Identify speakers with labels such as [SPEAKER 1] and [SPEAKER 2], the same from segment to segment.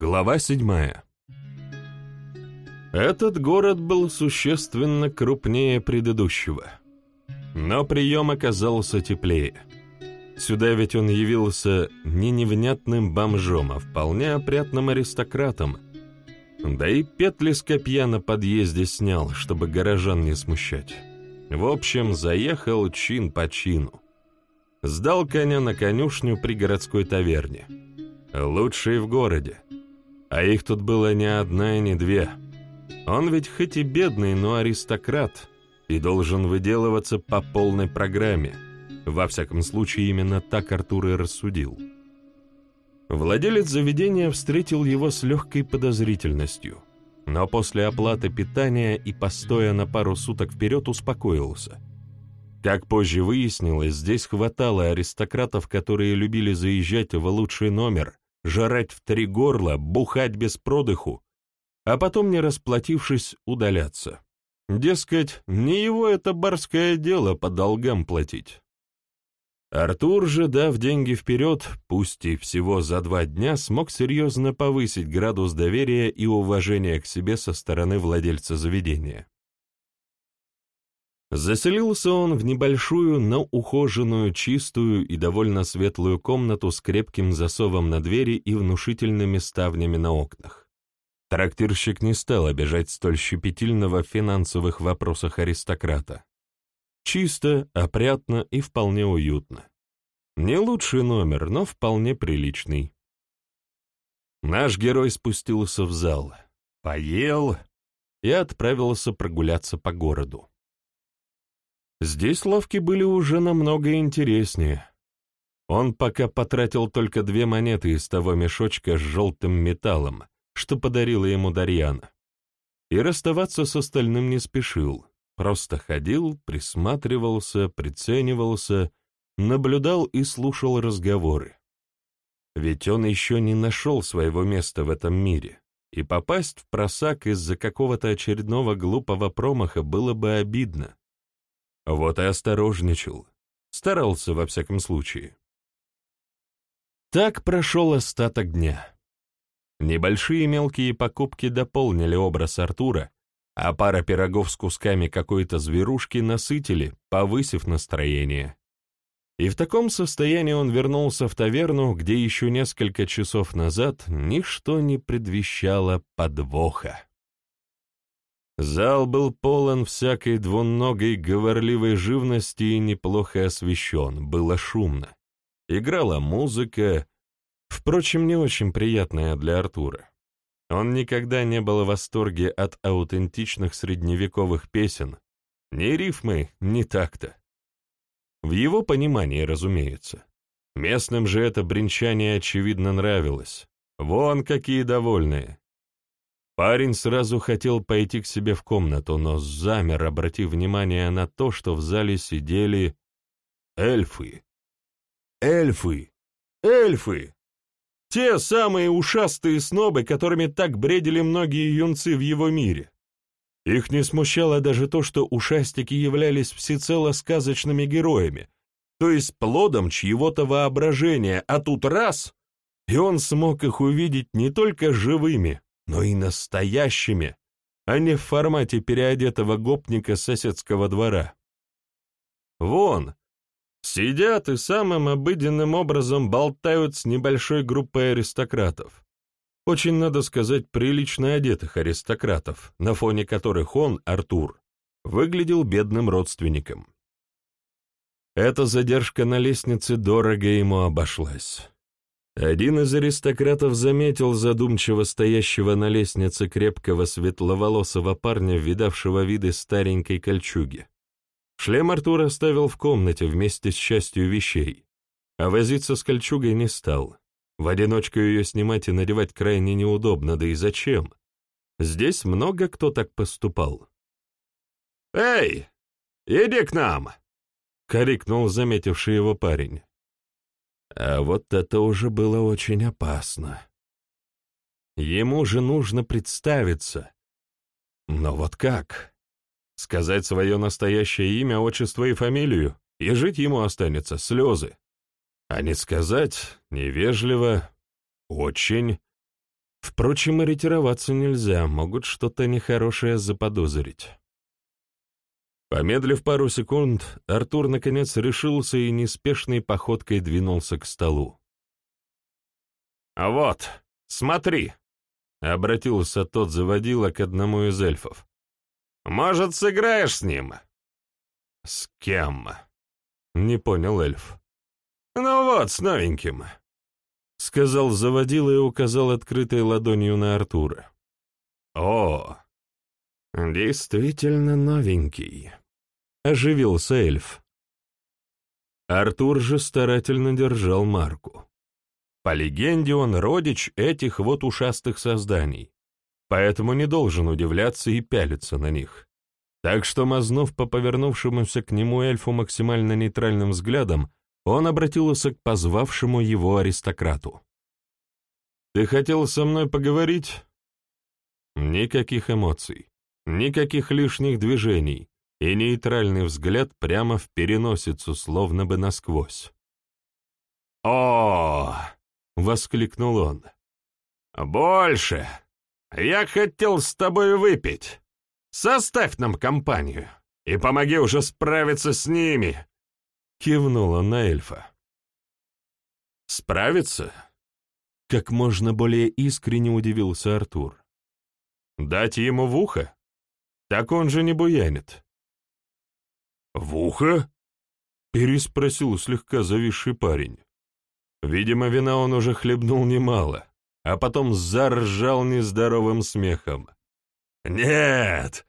[SPEAKER 1] Глава седьмая. Этот город был существенно крупнее предыдущего, но прием оказался теплее. Сюда ведь он явился не невнятным бомжом, а вполне опрятным аристократом, да и петли с копья на подъезде снял, чтобы горожан не смущать. В общем, заехал чин по чину. Сдал коня на конюшню при городской таверне. Лучший в городе. А их тут было не одна и не две. Он ведь хоть и бедный, но аристократ и должен выделываться по полной программе. Во всяком случае, именно так Артур и рассудил. Владелец заведения встретил его с легкой подозрительностью, но после оплаты питания и постоя на пару суток вперед успокоился. Как позже выяснилось, здесь хватало аристократов, которые любили заезжать в лучший номер, жрать в три горла, бухать без продыху, а потом, не расплатившись, удаляться. Дескать, не его это барское дело по долгам платить. Артур же, дав деньги вперед, пусть и всего за два дня, смог серьезно повысить градус доверия и уважения к себе со стороны владельца заведения. Заселился он в небольшую, но ухоженную, чистую и довольно светлую комнату с крепким засовом на двери и внушительными ставнями на окнах. Трактирщик не стал обижать столь щепетильного в финансовых вопросах аристократа. Чисто, опрятно и вполне уютно. Не лучший номер, но вполне приличный. Наш герой спустился в зал, поел и отправился прогуляться по городу. Здесь лавки были уже намного интереснее. Он пока потратил только две монеты из того мешочка с желтым металлом, что подарила ему Дарьяна. И расставаться с остальным не спешил, просто ходил, присматривался, приценивался, наблюдал и слушал разговоры. Ведь он еще не нашел своего места в этом мире, и попасть в просак из-за какого-то очередного глупого промаха было бы обидно. Вот и осторожничал. Старался, во всяком случае. Так прошел остаток дня. Небольшие мелкие покупки дополнили образ Артура, а пара пирогов с кусками какой-то зверушки насытили, повысив настроение. И в таком состоянии он вернулся в таверну, где еще несколько часов назад ничто не предвещало подвоха. Зал был полон всякой двуногой говорливой живности и неплохо освещен, было шумно. Играла музыка, впрочем, не очень приятная для Артура. Он никогда не был в восторге от аутентичных средневековых песен, ни рифмы, ни такта. В его понимании, разумеется. Местным же это бренчание очевидно нравилось. Вон какие довольные. Парень сразу хотел пойти к себе в комнату, но замер, обратив внимание на то, что в зале сидели эльфы. Эльфы! Эльфы! Те самые ушастые снобы, которыми так бредили многие юнцы в его мире. Их не смущало даже то, что ушастики являлись всецело сказочными героями, то есть плодом чьего-то воображения, а тут раз — и он смог их увидеть не только живыми, но и настоящими, а не в формате переодетого гопника соседского двора. Вон, сидят и самым обыденным образом болтают с небольшой группой аристократов. Очень, надо сказать, прилично одетых аристократов, на фоне которых он, Артур, выглядел бедным родственником. Эта задержка на лестнице дорого ему обошлась. Один из аристократов заметил задумчиво стоящего на лестнице крепкого светловолосого парня, видавшего виды старенькой кольчуги. Шлем Артур оставил в комнате вместе с частью вещей, а возиться с кольчугой не стал. В одиночку ее снимать и надевать крайне неудобно, да и зачем? Здесь много кто так поступал. «Эй, иди к нам!» — крикнул заметивший его парень. А вот это уже было очень опасно. Ему же нужно представиться. Но вот как? Сказать свое настоящее имя, отчество и фамилию, и жить ему останется слезы. А не сказать невежливо, очень. Впрочем, и ретироваться нельзя, могут что-то нехорошее заподозрить. Помедлив пару секунд, Артур наконец решился и неспешной походкой двинулся к столу. «А вот, смотри!» — обратился тот заводила к одному из эльфов. «Может, сыграешь с ним?» «С кем?» — не понял эльф. «Ну вот, с новеньким», — сказал заводила и указал открытой ладонью на Артура. «О, действительно новенький», — оживился эльф. Артур же старательно держал марку. По легенде, он родич этих вот ушастых созданий, поэтому не должен удивляться и пялиться на них. Так что, мазнув по повернувшемуся к нему эльфу максимально нейтральным взглядом, он обратился к позвавшему его аристократу. «Ты хотел со мной поговорить?» Никаких эмоций, никаких лишних движений и нейтральный взгляд прямо в переносицу, словно бы насквозь. «О!» — воскликнул он. «Больше! Я хотел с тобой выпить!» Составь нам компанию и помоги уже справиться с ними!» Кивнула на эльфа. «Справиться?» Как можно более искренне удивился Артур. «Дать ему в ухо? Так он же не буянит». «В ухо?» — переспросил слегка зависший парень. Видимо, вина он уже хлебнул немало, а потом заржал нездоровым смехом. «Нет,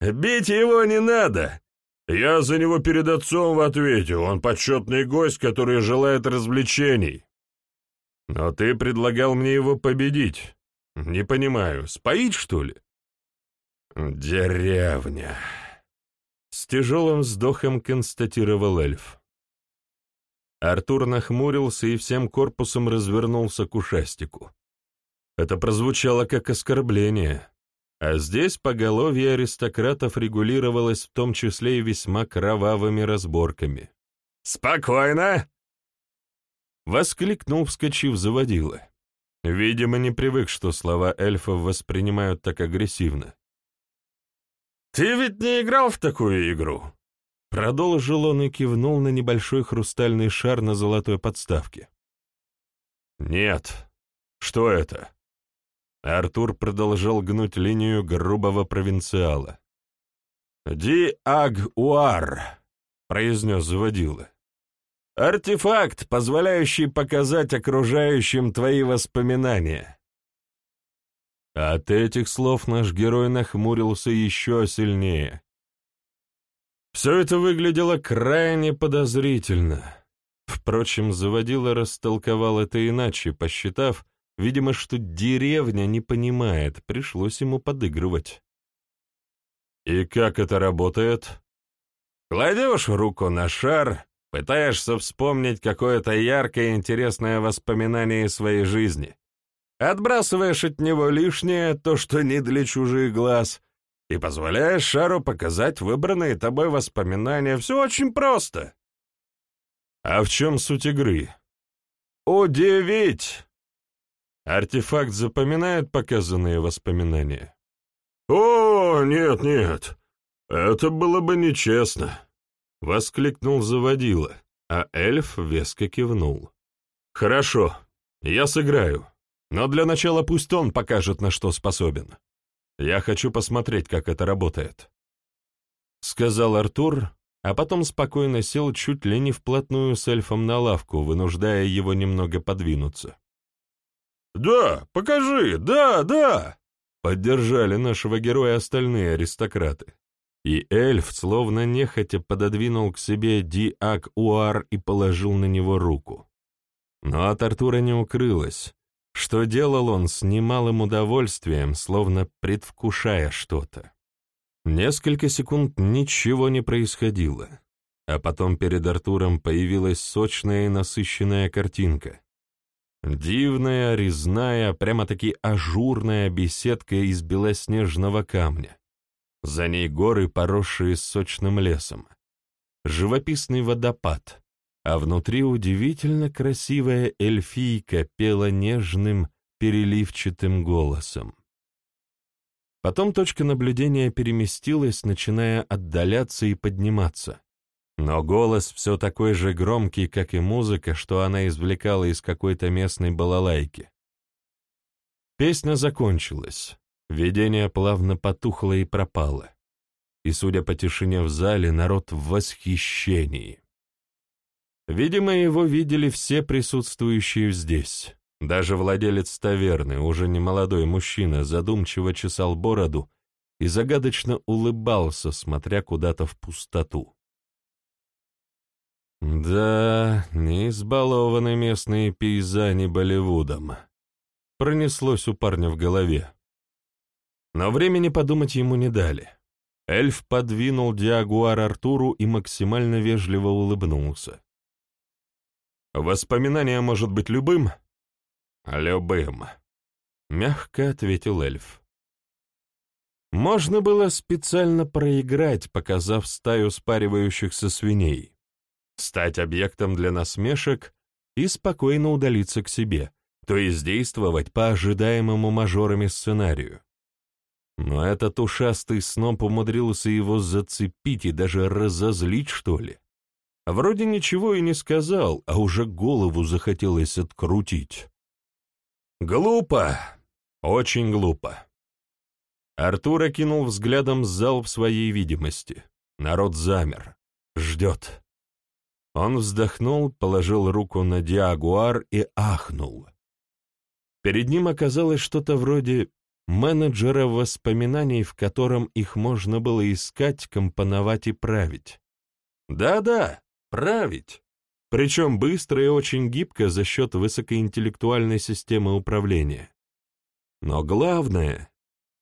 [SPEAKER 1] бить его не надо. Я за него перед отцом в ответе, он почетный гость, который желает развлечений. Но ты предлагал мне его победить. Не понимаю, споить, что ли?» «Деревня», — с тяжелым вздохом констатировал эльф. Артур нахмурился и всем корпусом развернулся к ушастику. Это прозвучало как оскорбление. А здесь поголовье аристократов регулировалось в том числе и весьма кровавыми разборками. «Спокойно!» Воскликнул, вскочив, заводила. Видимо, не привык, что слова эльфов воспринимают так агрессивно. «Ты ведь не играл в такую игру?» Продолжил он и кивнул на небольшой хрустальный шар на золотой подставке. «Нет. Что это?» Артур продолжал гнуть линию грубого провинциала. «Ди-аг-уар», — произнес заводила. «Артефакт, позволяющий показать окружающим твои воспоминания». От этих слов наш герой нахмурился еще сильнее. Все это выглядело крайне подозрительно. Впрочем, заводила растолковал это иначе, посчитав, Видимо, что деревня не понимает, пришлось ему подыгрывать. «И как это работает?» «Кладешь руку на шар, пытаешься вспомнить какое-то яркое интересное воспоминание своей жизни. Отбрасываешь от него лишнее, то, что не для чужих глаз, и позволяешь шару показать выбранные тобой воспоминания. Все очень просто». «А в чем суть игры?» «Удивить!» Артефакт запоминает показанные воспоминания? «О, нет-нет, это было бы нечестно», — воскликнул заводила, а эльф веско кивнул. «Хорошо, я сыграю, но для начала пусть он покажет, на что способен. Я хочу посмотреть, как это работает», — сказал Артур, а потом спокойно сел чуть ли не вплотную с эльфом на лавку, вынуждая его немного подвинуться. «Да, покажи, да, да!» Поддержали нашего героя остальные аристократы. И эльф, словно нехотя, пододвинул к себе Ди-Ак-Уар и положил на него руку. Но от Артура не укрылось, что делал он с немалым удовольствием, словно предвкушая что-то. Несколько секунд ничего не происходило, а потом перед Артуром появилась сочная и насыщенная картинка. Дивная, резная, прямо-таки ажурная беседка из белоснежного камня. За ней горы, поросшие сочным лесом. Живописный водопад, а внутри удивительно красивая эльфийка пела нежным, переливчатым голосом. Потом точка наблюдения переместилась, начиная отдаляться и подниматься. Но голос все такой же громкий, как и музыка, что она извлекала из какой-то местной балалайки. Песня закончилась, видение плавно потухло и пропало. И, судя по тишине в зале, народ в восхищении. Видимо, его видели все присутствующие здесь. Даже владелец таверны, уже не молодой мужчина, задумчиво чесал бороду и загадочно улыбался, смотря куда-то в пустоту. Да, не избалованы местные пейзани Болливудом. Пронеслось у парня в голове. Но времени подумать ему не дали. Эльф подвинул Диагуар Артуру и максимально вежливо улыбнулся. «Воспоминание может быть любым?» «Любым», — мягко ответил эльф. Можно было специально проиграть, показав стаю спаривающихся свиней стать объектом для насмешек и спокойно удалиться к себе, то есть действовать по ожидаемому мажорами сценарию. Но этот ушастый сноп умудрился его зацепить и даже разозлить, что ли. Вроде ничего и не сказал, а уже голову захотелось открутить. Глупо, очень глупо. Артур окинул взглядом зал в своей видимости. Народ замер, ждет. Он вздохнул, положил руку на диагуар и ахнул. Перед ним оказалось что-то вроде менеджера воспоминаний, в котором их можно было искать, компоновать и править. Да-да, править. Причем быстро и очень гибко за счет высокоинтеллектуальной системы управления. Но главное,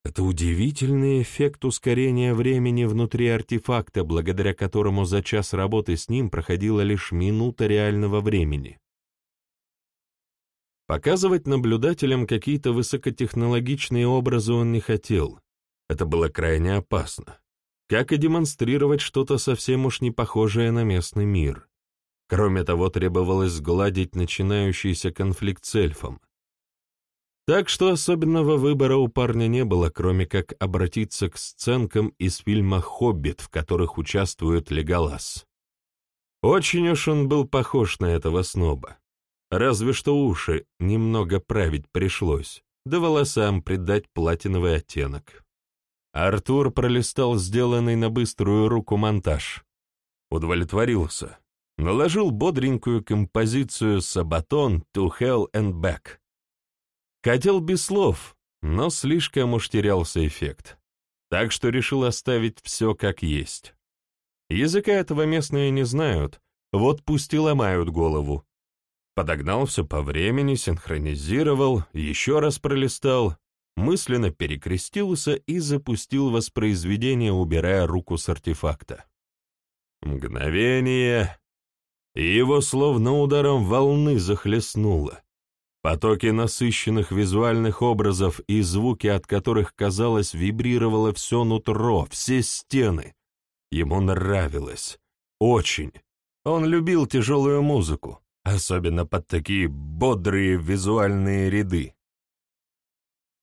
[SPEAKER 1] это удивительный эффект ускорения времени внутри артефакта, благодаря которому за час работы с ним проходила лишь минута реального времени. Показывать наблюдателям какие-то высокотехнологичные образы он не хотел. Это было крайне опасно. Как и демонстрировать что-то совсем уж не похожее на местный мир. Кроме того, требовалось сгладить начинающийся конфликт с эльфом. Так что особенного выбора у парня не было, кроме как обратиться к сценкам из фильма «Хоббит», в которых участвует Леголас. Очень уж он был похож на этого сноба. Разве что уши немного править пришлось, да волосам придать платиновый оттенок. Артур пролистал сделанный на быструю руку монтаж. Удовлетворился. Наложил бодренькую композицию «Сабатон to Hell and Back», Хотел без слов, но слишком уж терялся эффект. Так что решил оставить все как есть. Языка этого местные не знают, вот пусть и ломают голову. Подогнал все по времени, синхронизировал, еще раз пролистал, мысленно перекрестился и запустил воспроизведение, убирая руку с артефакта. Мгновение, и его словно ударом волны захлестнуло. Потоки насыщенных визуальных образов и звуки, от которых, казалось, вибрировало все нутро, все стены. Ему нравилось. Очень. Он любил тяжелую музыку, особенно под такие бодрые визуальные ряды.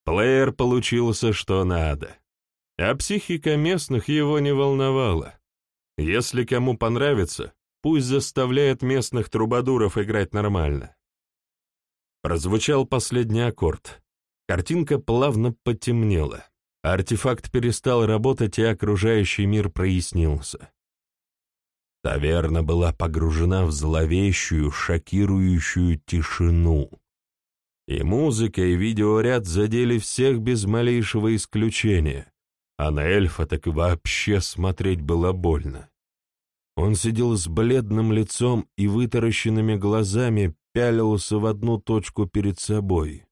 [SPEAKER 1] Плеер получился что надо. А психика местных его не волновала. Если кому понравится, пусть заставляет местных трубадуров играть нормально. Прозвучал последний аккорд. Картинка плавно потемнела. Артефакт перестал работать, и окружающий мир прояснился. Таверна была погружена в зловещую, шокирующую тишину. И музыка, и видеоряд задели всех без малейшего исключения, а на эльфа так вообще смотреть было больно. Он сидел с бледным лицом и вытаращенными глазами, пялился в одну точку перед собой.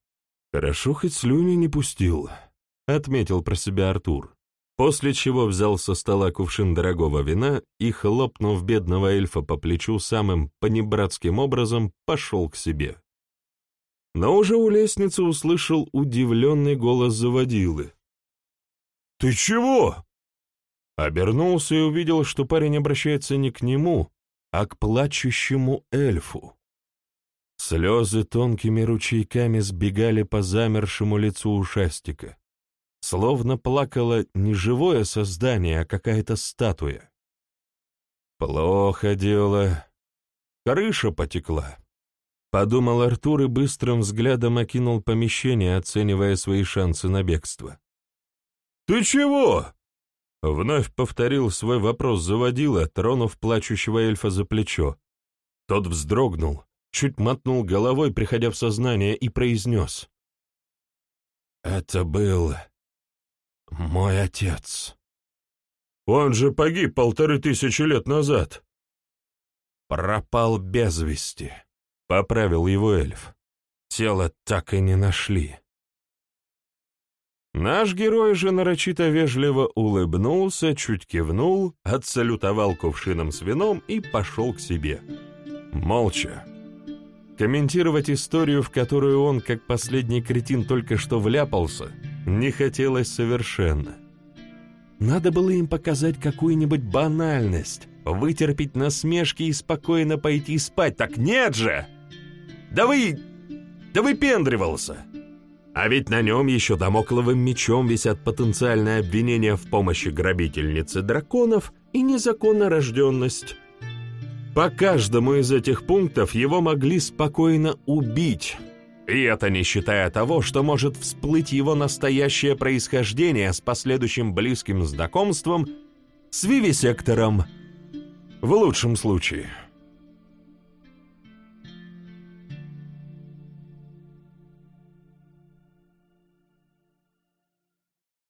[SPEAKER 1] «Хорошо, хоть слюни не пустил», — отметил про себя Артур, после чего взял со стола кувшин дорогого вина и, хлопнув бедного эльфа по плечу самым понебратским образом, пошел к себе. Но уже у лестницы услышал удивленный голос заводилы. «Ты чего?» Обернулся и увидел, что парень обращается не к нему, а к плачущему эльфу. Слезы тонкими ручейками сбегали по замершему лицу ушастика. Словно плакало не живое создание, а какая-то статуя. Плохо дело. Крыша потекла. Подумал Артур и быстрым взглядом окинул помещение, оценивая свои шансы на бегство. «Ты чего?» Вновь повторил свой вопрос заводила, тронув плачущего эльфа за плечо. Тот вздрогнул, чуть мотнул головой, приходя в сознание, и произнес. «Это был мой отец». «Он же погиб полторы тысячи лет назад». «Пропал без вести», — поправил его эльф. «Тело так и не нашли». Наш герой же нарочито вежливо улыбнулся, чуть кивнул, отсалютовал кувшином с вином и пошел к себе. Молча, Комментировать историю, в которую он, как последний кретин, только что вляпался, не хотелось совершенно. Надо было им показать какую-нибудь банальность, вытерпеть насмешки и спокойно пойти спать. Так нет же! Да вы... да выпендривался! А ведь на нем еще домокловым мечом висят потенциальные обвинения в помощи грабительницы драконов и незаконно рожденность. По каждому из этих пунктов его могли спокойно убить. И это не считая того, что может всплыть его настоящее происхождение с последующим близким знакомством с вивисектором. В лучшем случае –